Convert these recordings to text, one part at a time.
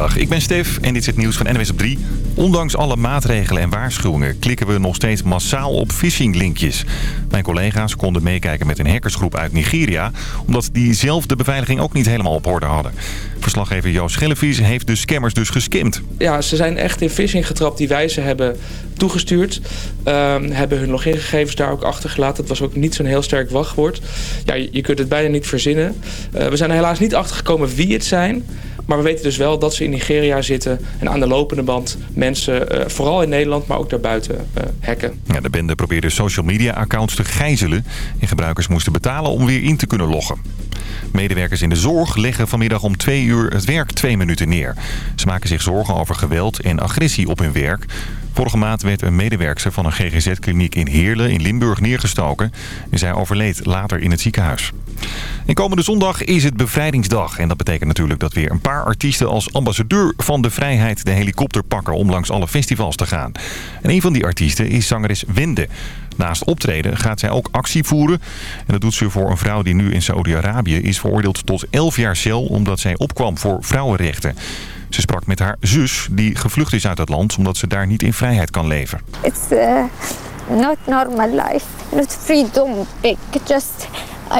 Ik ben Stef en dit is het nieuws van NWS op 3. Ondanks alle maatregelen en waarschuwingen klikken we nog steeds massaal op phishing-linkjes. Mijn collega's konden meekijken met een hackersgroep uit Nigeria... omdat die zelf de beveiliging ook niet helemaal op orde hadden. Verslaggever Joost Schellevies heeft de scammers dus geskimd. Ja, ze zijn echt in phishing getrapt die wij ze hebben toegestuurd. Um, hebben hun logingegevens daar ook achtergelaten. Het was ook niet zo'n heel sterk wachtwoord. Ja, je, kunt het bijna niet verzinnen. Uh, we zijn er helaas niet achtergekomen wie het zijn... Maar we weten dus wel dat ze in Nigeria zitten en aan de lopende band mensen, uh, vooral in Nederland, maar ook daarbuiten, uh, hacken. Ja, de bende probeerde social media accounts te gijzelen en gebruikers moesten betalen om weer in te kunnen loggen. Medewerkers in de zorg leggen vanmiddag om twee uur het werk twee minuten neer. Ze maken zich zorgen over geweld en agressie op hun werk. Vorige maand werd een medewerkster van een GGZ-kliniek in Heerlen in Limburg neergestoken. En zij overleed later in het ziekenhuis. En komende zondag is het bevrijdingsdag. En dat betekent natuurlijk dat weer een paar artiesten als ambassadeur van de vrijheid de helikopter pakken om langs alle festivals te gaan. En een van die artiesten is zangeres Wende. Naast optreden gaat zij ook actie voeren. En dat doet ze voor een vrouw die nu in Saudi-Arabië is veroordeeld tot 11 jaar cel omdat zij opkwam voor vrouwenrechten. Ze sprak met haar zus die gevlucht is uit het land omdat ze daar niet in vrijheid kan leven. It's uh, not normal life, not freedom. Just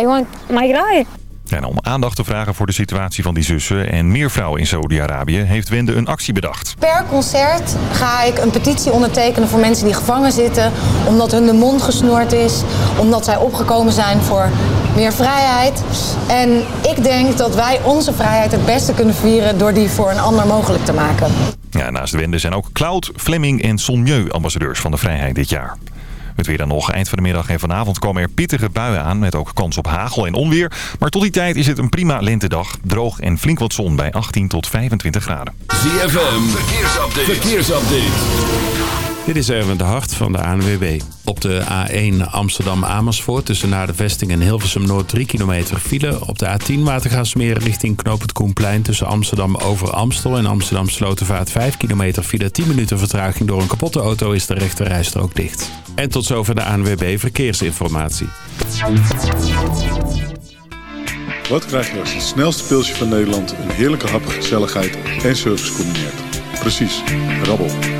I want my right. En om aandacht te vragen voor de situatie van die zussen en meer vrouwen in Saudi-Arabië heeft Wende een actie bedacht. Per concert ga ik een petitie ondertekenen voor mensen die gevangen zitten. Omdat hun de mond gesnoerd is. Omdat zij opgekomen zijn voor meer vrijheid. En ik denk dat wij onze vrijheid het beste kunnen vieren door die voor een ander mogelijk te maken. Ja, naast Wende zijn ook Cloud, Fleming en Sonmieu ambassadeurs van de vrijheid dit jaar. Het weer dan nog. Eind van de middag en vanavond komen er pittige buien aan... met ook kans op hagel en onweer. Maar tot die tijd is het een prima lentedag. Droog en flink wat zon bij 18 tot 25 graden. ZFM, verkeersupdate. verkeersupdate. Dit is Erwin de Hart van de ANWB. Op de A1 Amsterdam-Amersfoort tussen naar de vesting en Hilversum Noord 3 kilometer file. Op de A10 Watergaasmeer richting Knoop het Koenplein tussen Amsterdam over Amstel en Amsterdam Slotervaart 5 kilometer file. 10 minuten vertraging door een kapotte auto is de rechterrijstrook dicht. En tot zover de ANWB Verkeersinformatie. Wat krijg je als het snelste pilsje van Nederland een heerlijke hap, gezelligheid en service combineert? Precies, rabbel.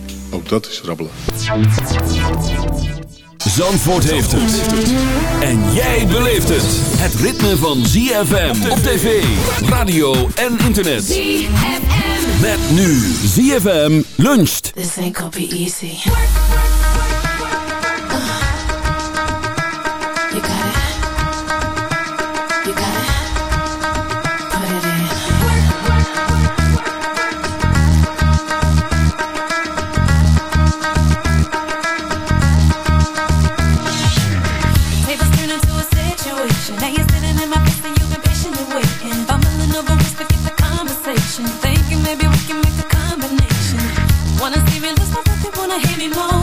Ook dat is rabbelen. Zandvoort heeft het. En jij beleeft het. Het ritme van ZFM op tv, radio en internet. ZFM. Met nu ZFM luncht. This ain't gonna be easy. me, let's not let them wanna hear me more.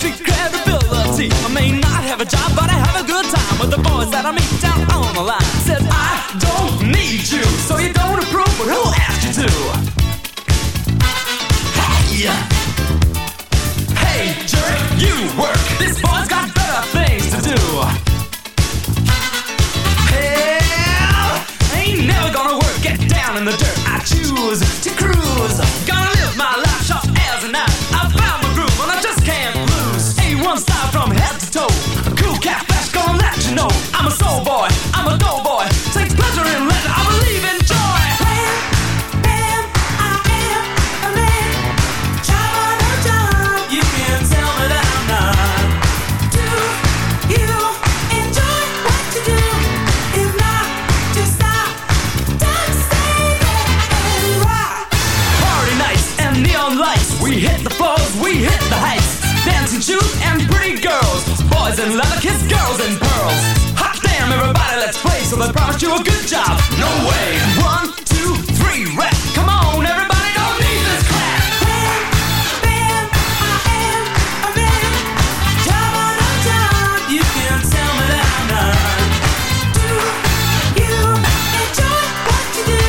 Street credibility. I may not have a job, but I have a good time with the boys that I meet down on the line. Said, I don't need you, so you don't approve, but who asked you to? Hey, I you a good job. No way. One, two, three, rap. Come on, everybody, don't need this crap. You can tell me that I'm not. Do you enjoy what you do?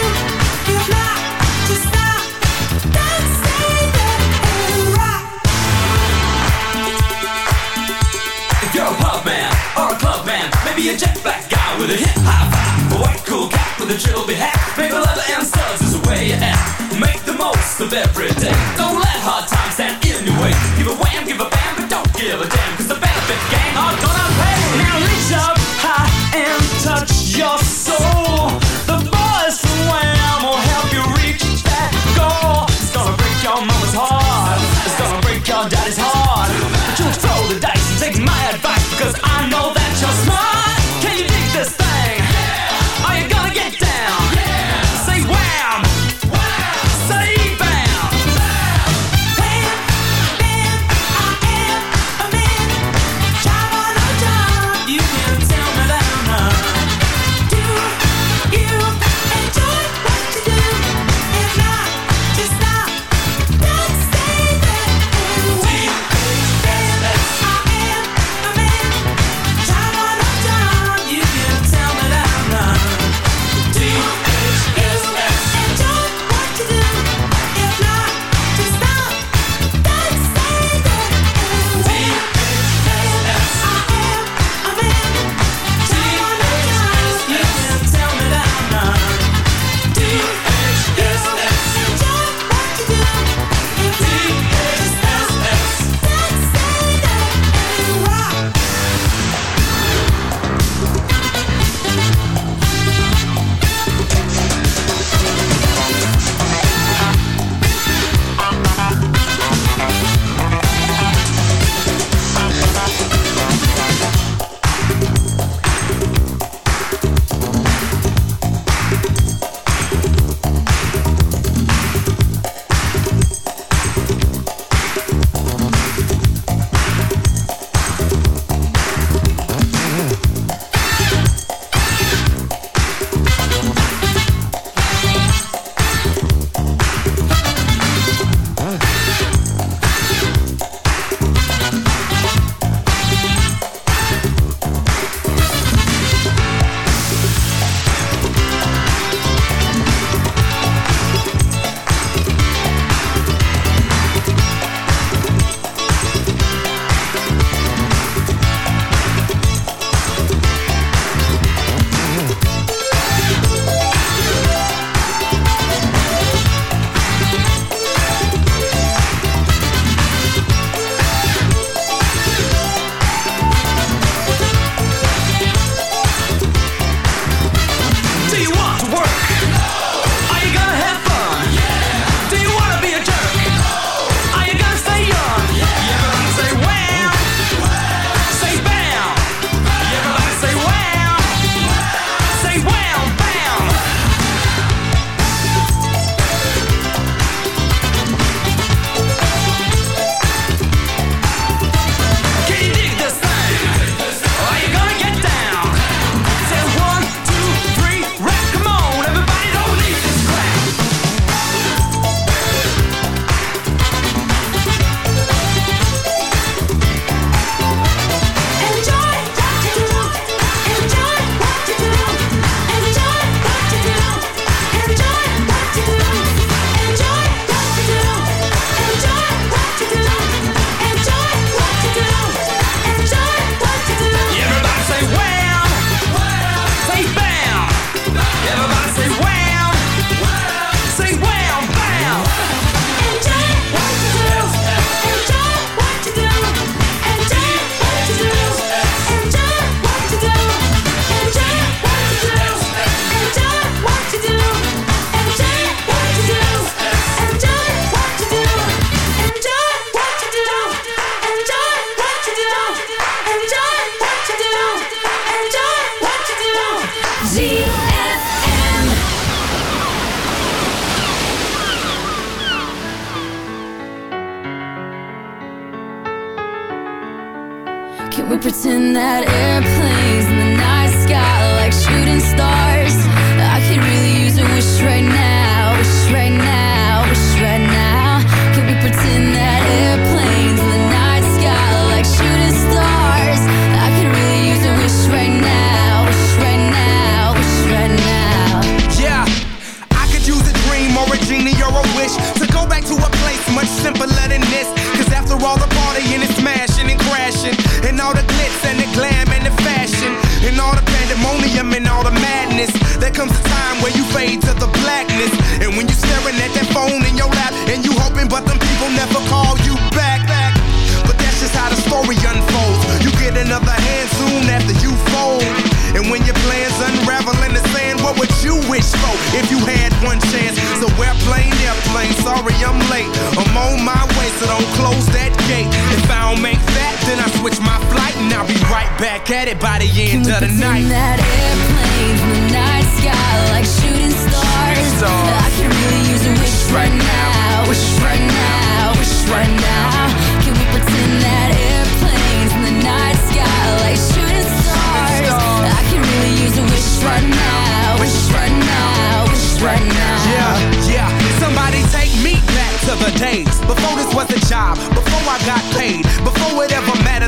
If not, just stop. Don't rock. If you're a pub man or a club man, maybe a jet black guy with a hip hop a white cool cat with a trilby hat, maybe leather and studs is the way you act. Make the most of every day. Don't let hard times stand in your way. Give a wham, give a bam, but don't give a damn, cause the benefit gang are gonna pay. Now reach up high and touch your soul. The boys from Wham will help you reach that goal. It's gonna break your mama's heart. It's gonna break your daddy's heart. But you throw the dice and take my advice because I know that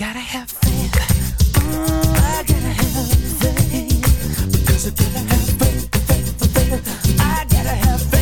gotta have faith. I gotta have faith. Because I gotta have faith, faith, faith. I gotta have faith.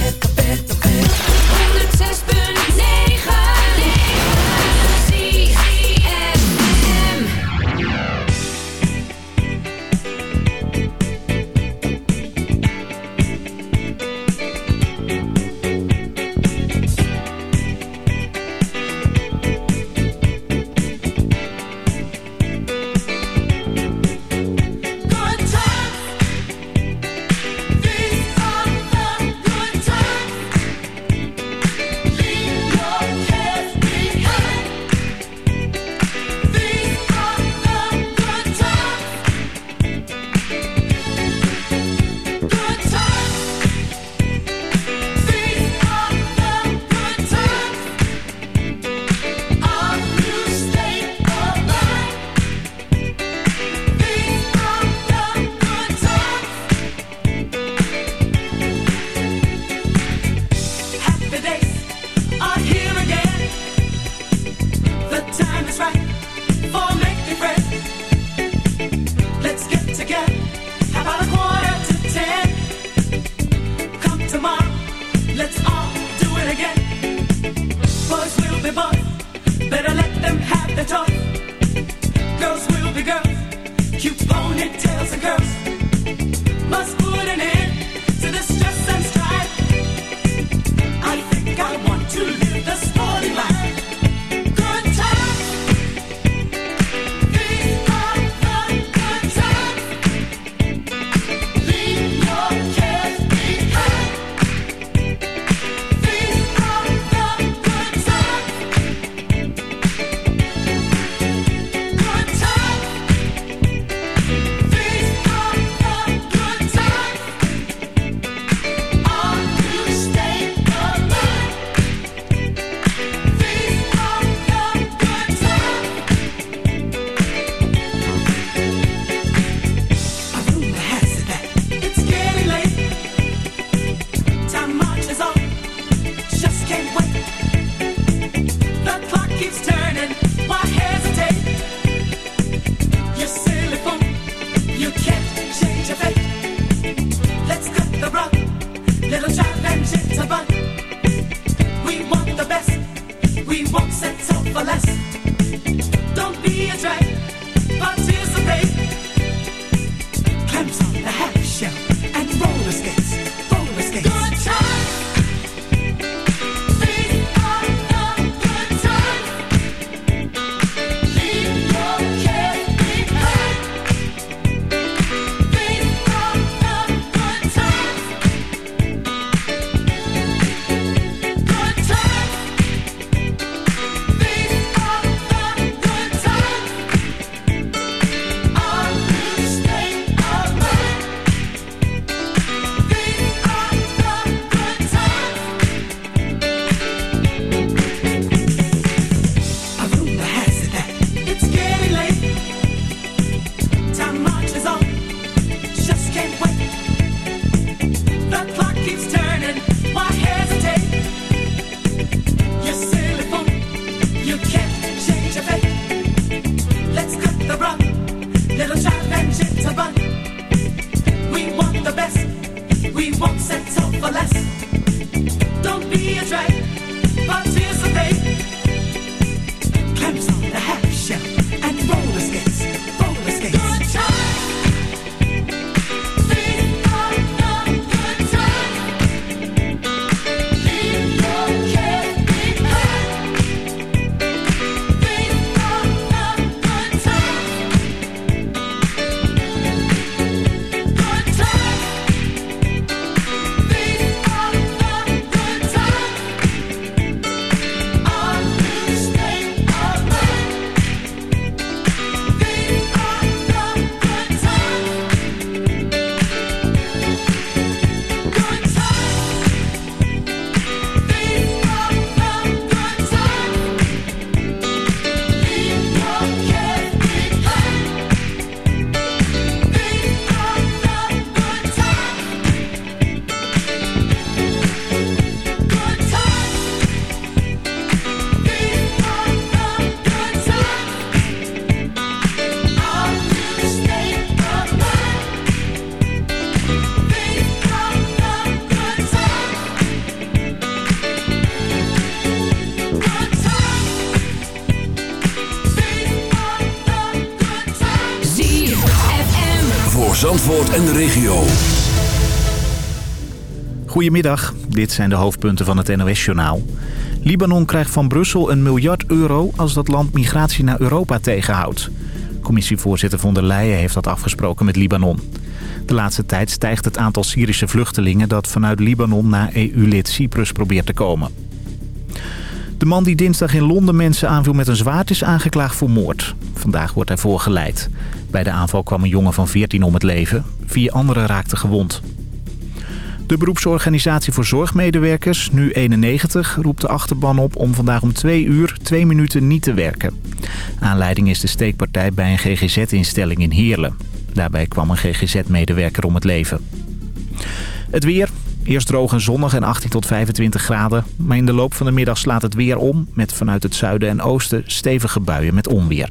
De regio. Goedemiddag, dit zijn de hoofdpunten van het NOS-journaal. Libanon krijgt van Brussel een miljard euro als dat land migratie naar Europa tegenhoudt. Commissievoorzitter von der Leyen heeft dat afgesproken met Libanon. De laatste tijd stijgt het aantal Syrische vluchtelingen dat vanuit Libanon naar EU-lid Cyprus probeert te komen. De man die dinsdag in Londen mensen aanviel met een zwaard is aangeklaagd voor moord. Vandaag wordt hij voorgeleid. Bij de aanval kwam een jongen van 14 om het leven. Vier anderen raakten gewond. De beroepsorganisatie voor zorgmedewerkers, nu 91, roept de achterban op om vandaag om twee uur twee minuten niet te werken. Aanleiding is de steekpartij bij een GGZ-instelling in Heerlen. Daarbij kwam een GGZ-medewerker om het leven. Het weer. Eerst droog en zonnig en 18 tot 25 graden. Maar in de loop van de middag slaat het weer om... met vanuit het zuiden en oosten stevige buien met onweer.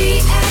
I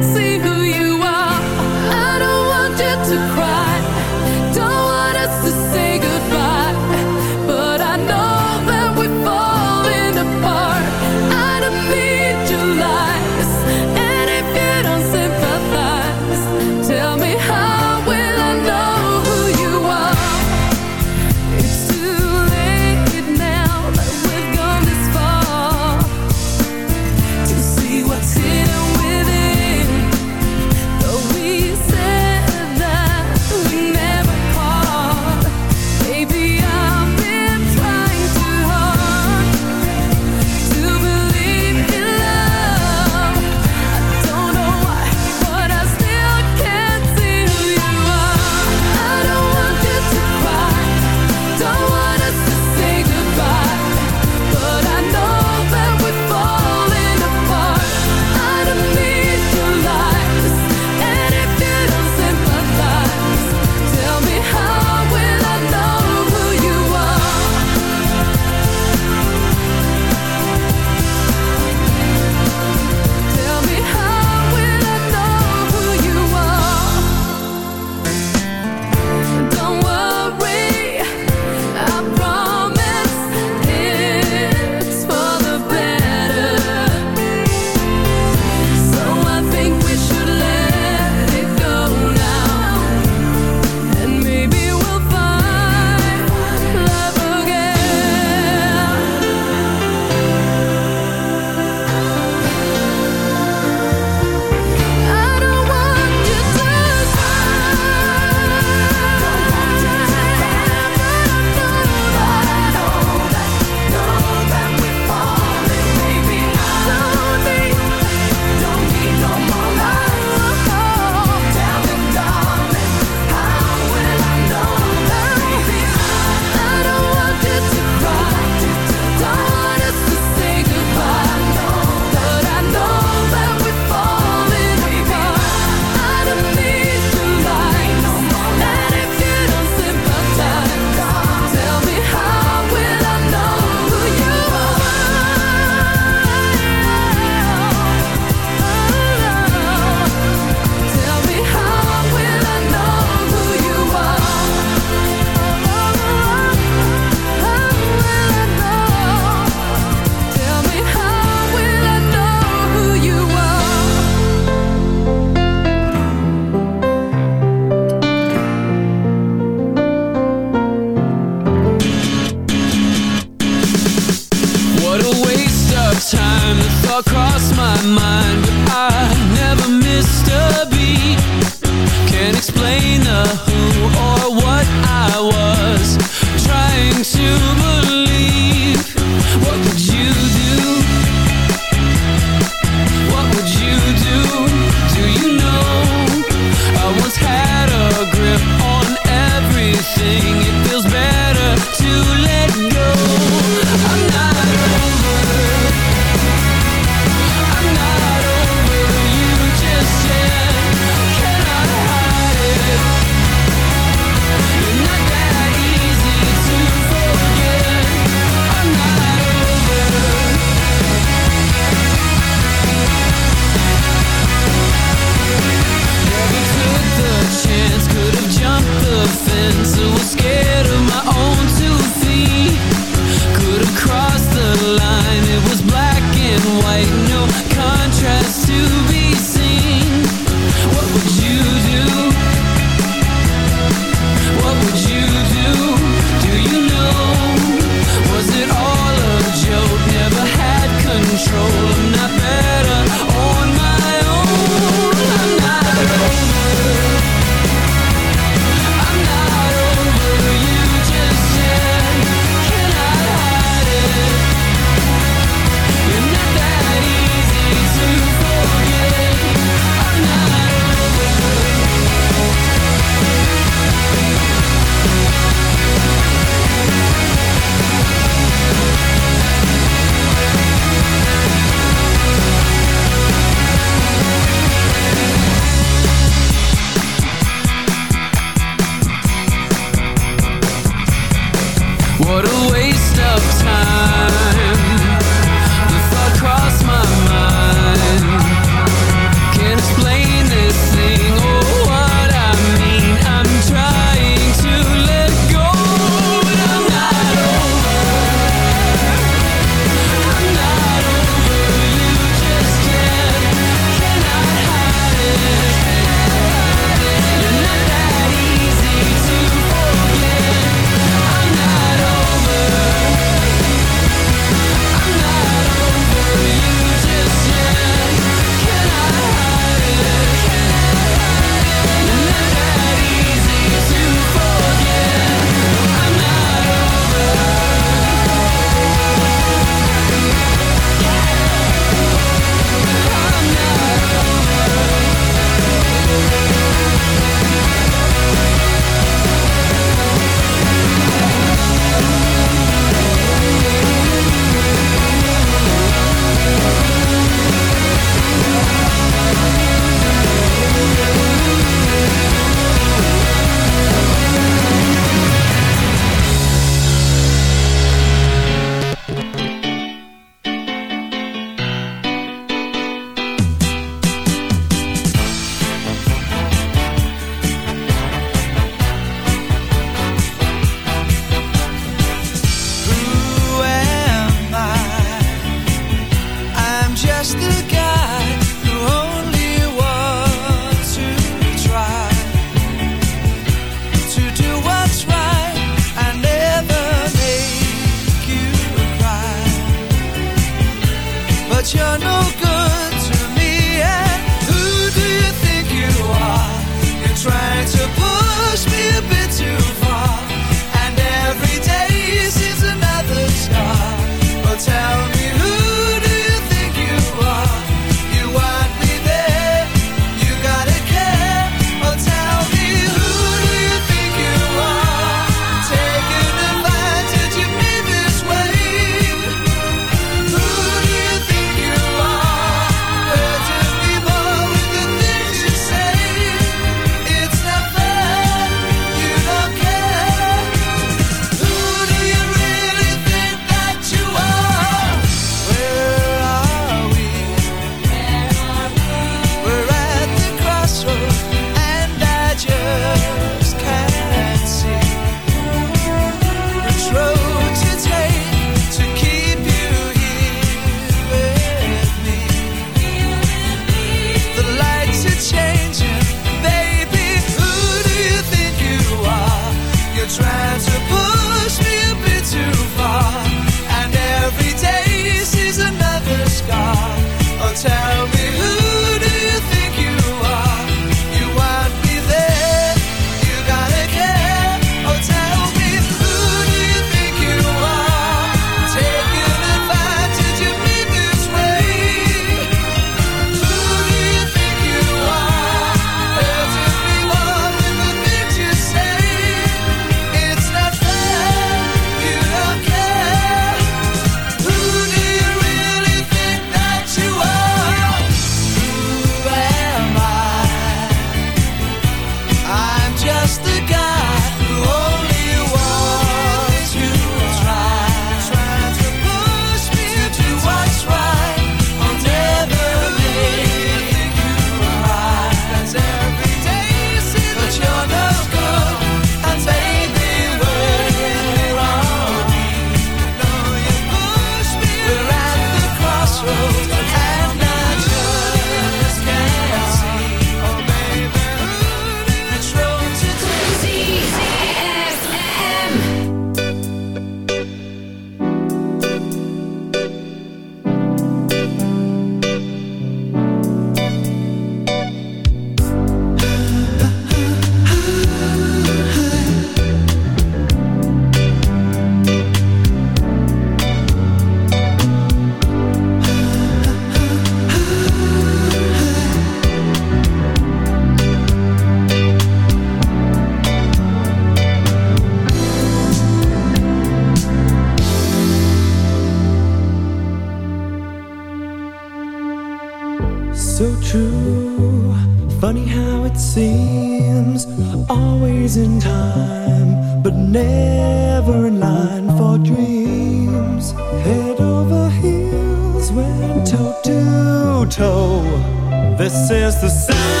This is the sound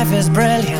life is brilliant.